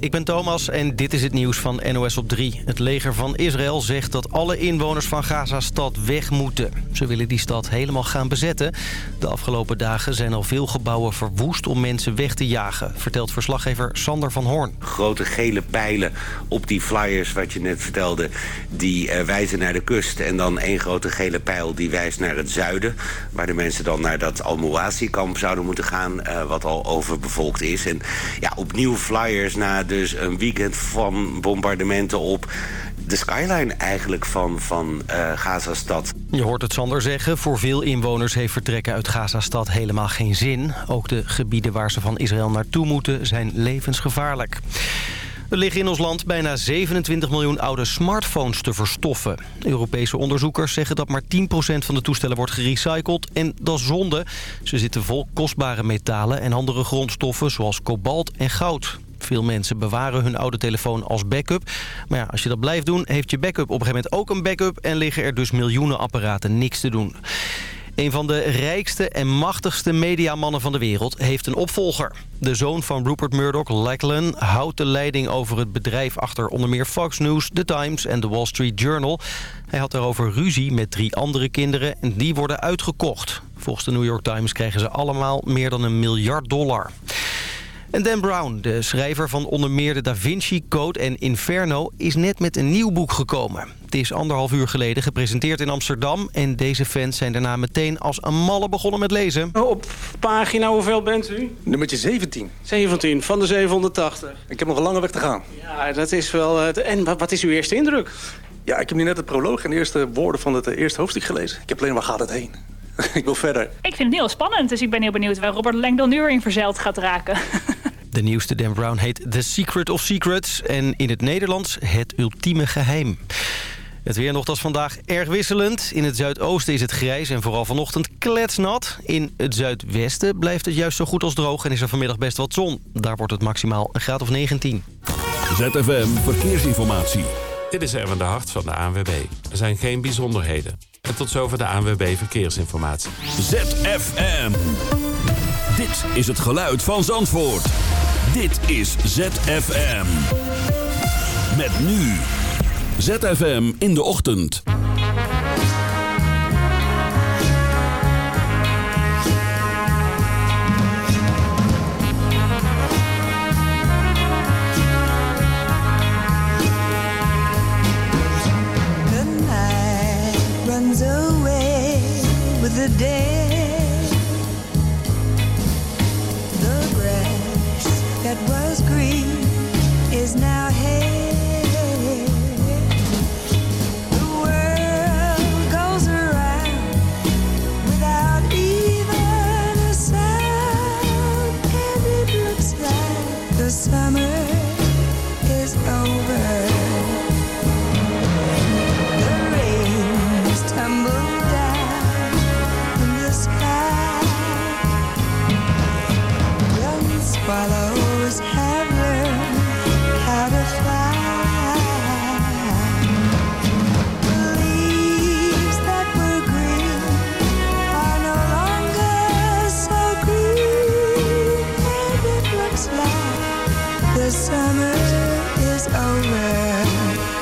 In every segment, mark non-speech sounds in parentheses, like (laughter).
Ik ben Thomas en dit is het nieuws van NOS op 3. Het leger van Israël zegt dat alle inwoners van Gaza-stad weg moeten. Ze willen die stad helemaal gaan bezetten. De afgelopen dagen zijn al veel gebouwen verwoest om mensen weg te jagen... vertelt verslaggever Sander van Hoorn. Grote gele pijlen op die flyers wat je net vertelde... die uh, wijzen naar de kust. En dan één grote gele pijl die wijst naar het zuiden... waar de mensen dan naar dat Al-Mouasi-kamp zouden moeten gaan... Uh, wat al overbevolkt is. En ja, opnieuw flyers dus een weekend van bombardementen op de skyline eigenlijk van, van uh, Gazastad. Je hoort het Sander zeggen. Voor veel inwoners heeft vertrekken uit Gazastad helemaal geen zin. Ook de gebieden waar ze van Israël naartoe moeten zijn levensgevaarlijk. Er liggen in ons land bijna 27 miljoen oude smartphones te verstoffen. Europese onderzoekers zeggen dat maar 10% van de toestellen wordt gerecycled. En dat is zonde. Ze zitten vol kostbare metalen en andere grondstoffen zoals kobalt en goud. Veel mensen bewaren hun oude telefoon als backup. Maar ja, als je dat blijft doen, heeft je backup op een gegeven moment ook een backup... en liggen er dus miljoenen apparaten niks te doen. Een van de rijkste en machtigste mediamannen van de wereld heeft een opvolger. De zoon van Rupert Murdoch, Lachlan, houdt de leiding over het bedrijf achter onder meer Fox News, The Times en The Wall Street Journal. Hij had daarover ruzie met drie andere kinderen en die worden uitgekocht. Volgens de New York Times krijgen ze allemaal meer dan een miljard dollar. En Dan Brown, de schrijver van onder meer de Da Vinci Code en Inferno... is net met een nieuw boek gekomen. Het is anderhalf uur geleden gepresenteerd in Amsterdam... en deze fans zijn daarna meteen als een malle begonnen met lezen. Op pagina hoeveel bent u? Nummertje 17. 17, van de 780. Ik heb nog een lange weg te gaan. Ja, dat is wel... Het... En wat is uw eerste indruk? Ja, ik heb nu net het proloog en de eerste woorden van het eerste hoofdstuk gelezen. Ik heb alleen, waar gaat het heen? (laughs) ik wil verder. Ik vind het heel spannend, dus ik ben heel benieuwd waar Robert Langdon nu in verzeild gaat raken. (laughs) De nieuwste Dan Brown heet The Secret of Secrets en in het Nederlands Het Ultieme Geheim. Het weer nog als vandaag erg wisselend. In het zuidoosten is het grijs en vooral vanochtend kletsnat. In het zuidwesten blijft het juist zo goed als droog en is er vanmiddag best wat zon. Daar wordt het maximaal een graad of 19. ZFM Verkeersinformatie. Dit is Erwin de Hart van de ANWB. Er zijn geen bijzonderheden. En tot zover de ANWB Verkeersinformatie. ZFM. Dit is het geluid van Zandvoort. Dit is ZFM. Met nu. ZFM in de ochtend. The day. Summer is over.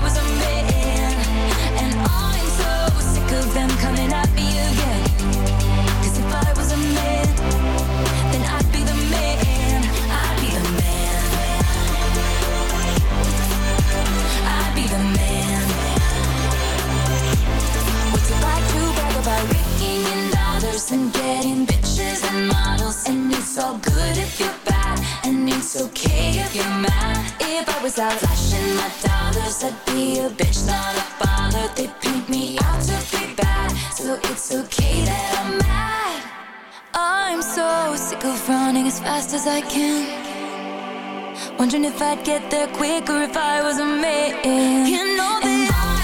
And it's all good if you're bad, and it's okay if you're mad. If I was out flashing my dollars, I'd be a bitch, not a baller. They paint me out to be bad, so it's okay that I'm mad. I'm so sick of running as fast as I can. Wondering if I'd get there quicker if I was a man. You know that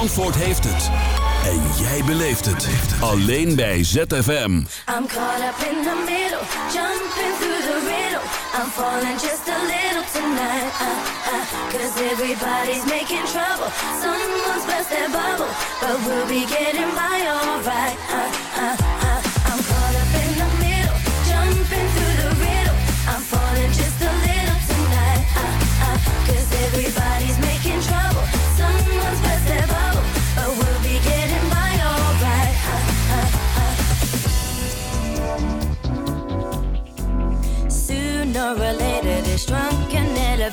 Zandvoort heeft het. En jij beleeft het. Alleen bij ZFM. I'm caught up in the middle, jumping through the riddle. I'm falling just a little tonight. Uh, uh, Cause everybody's making trouble. Someone's burst their bubble, but we'll be getting by alright. Uh, uh, uh.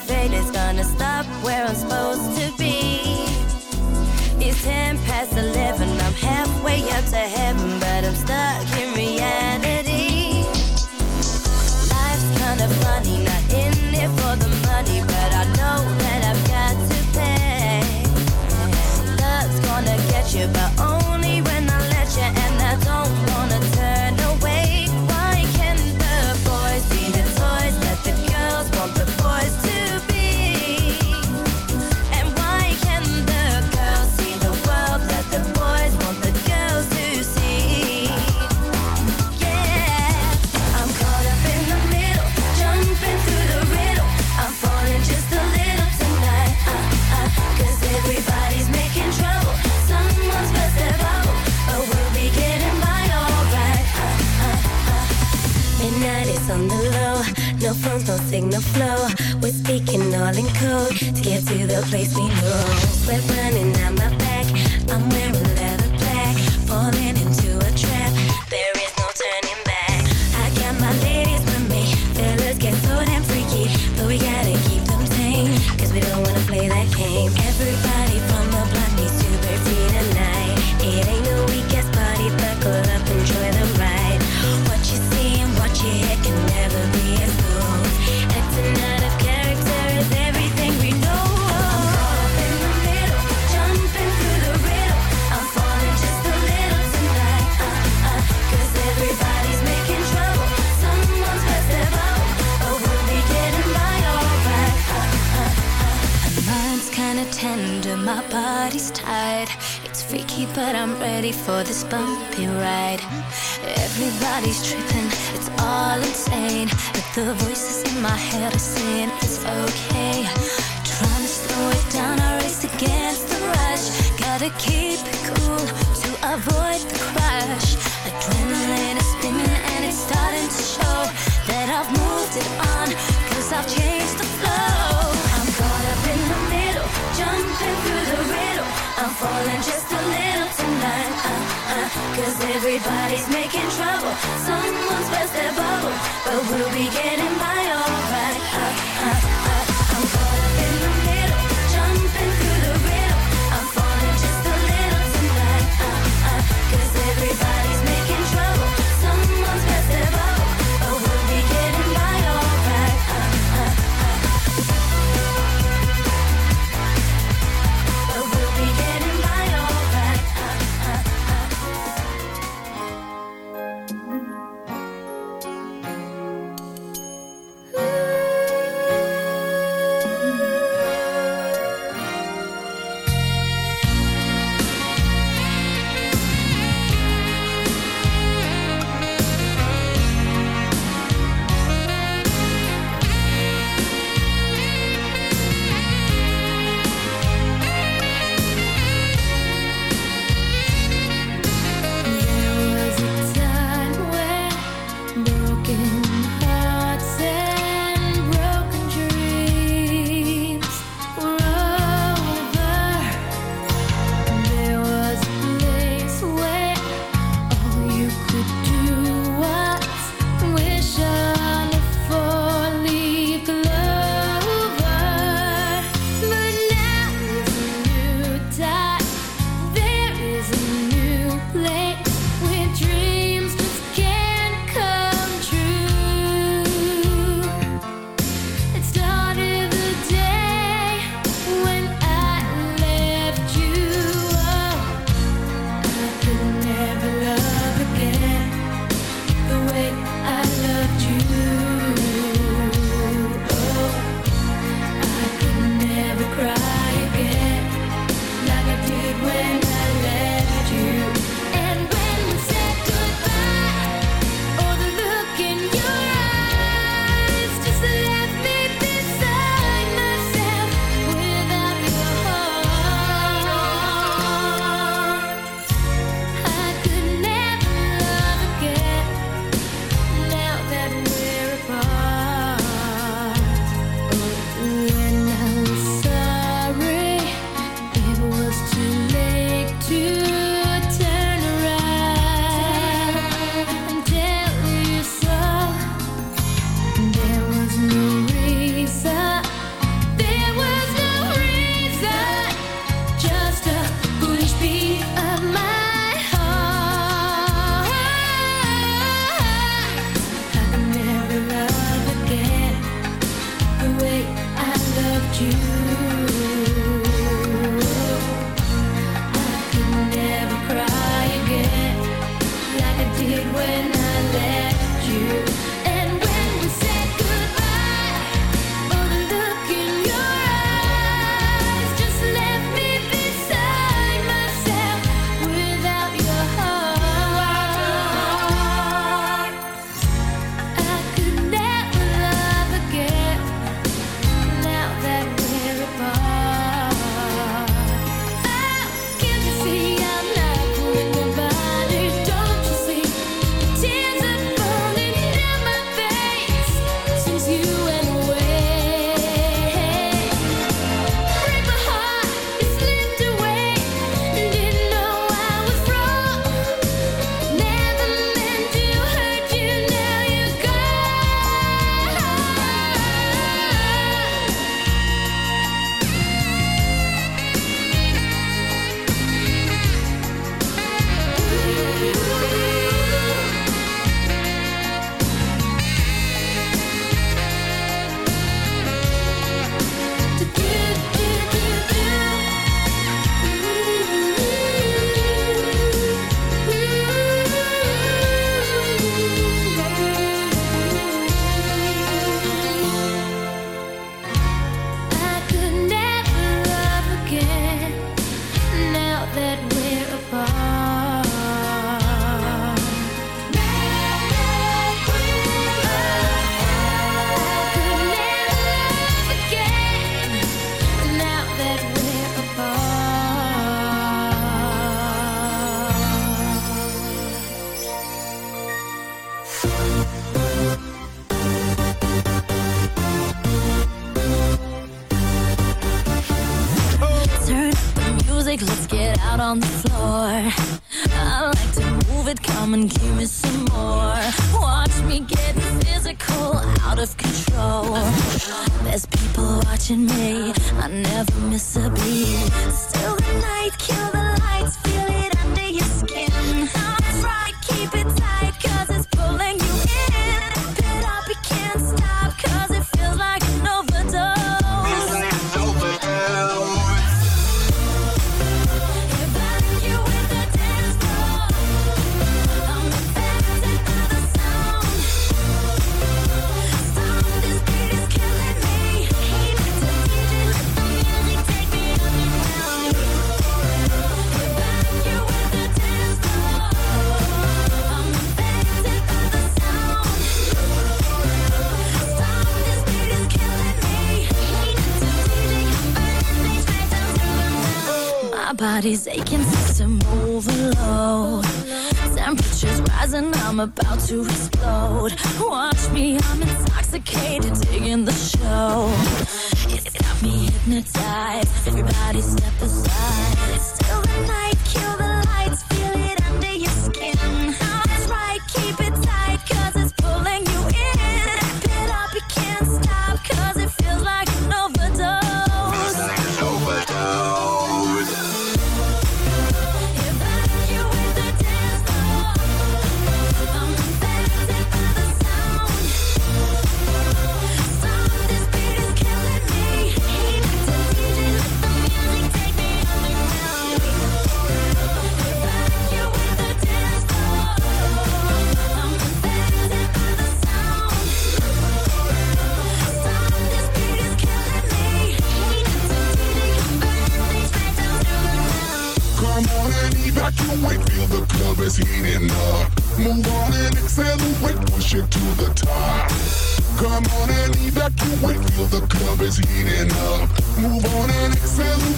Drunken elevator's gonna stop where I'm supposed to be. It's ten past eleven, I'm halfway up to heaven, but to keep it cool to avoid the crash. Adrenaline is spinning and it's starting to show that I've moved it on, cause I've changed the flow. I'm caught up in the middle, jumping through the riddle. I'm falling just a little tonight. Uh, uh, cause everybody's making trouble, someone's burst their bubble, but we'll be getting by alright. Uh, I'm about to explode.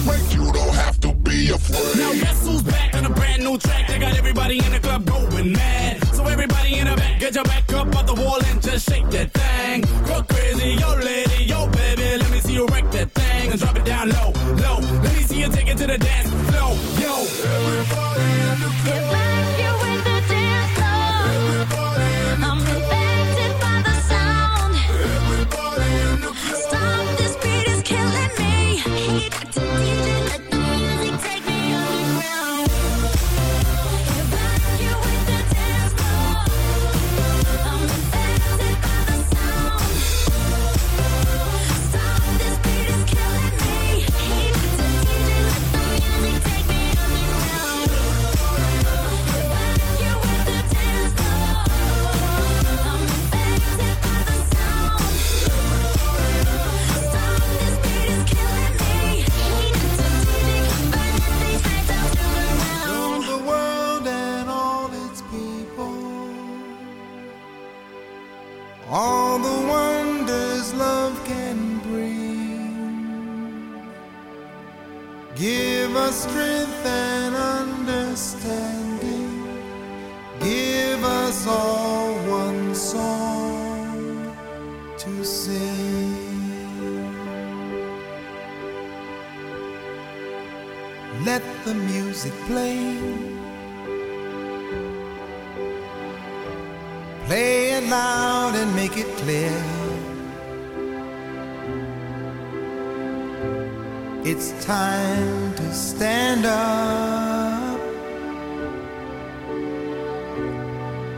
you don't have to be afraid. Now guess who's back on a brand new track? They got everybody in the club going mad. So everybody in the back, get your back up off the wall and just shake that thing. Go crazy, yo lady.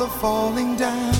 walls are falling down.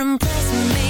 Impress me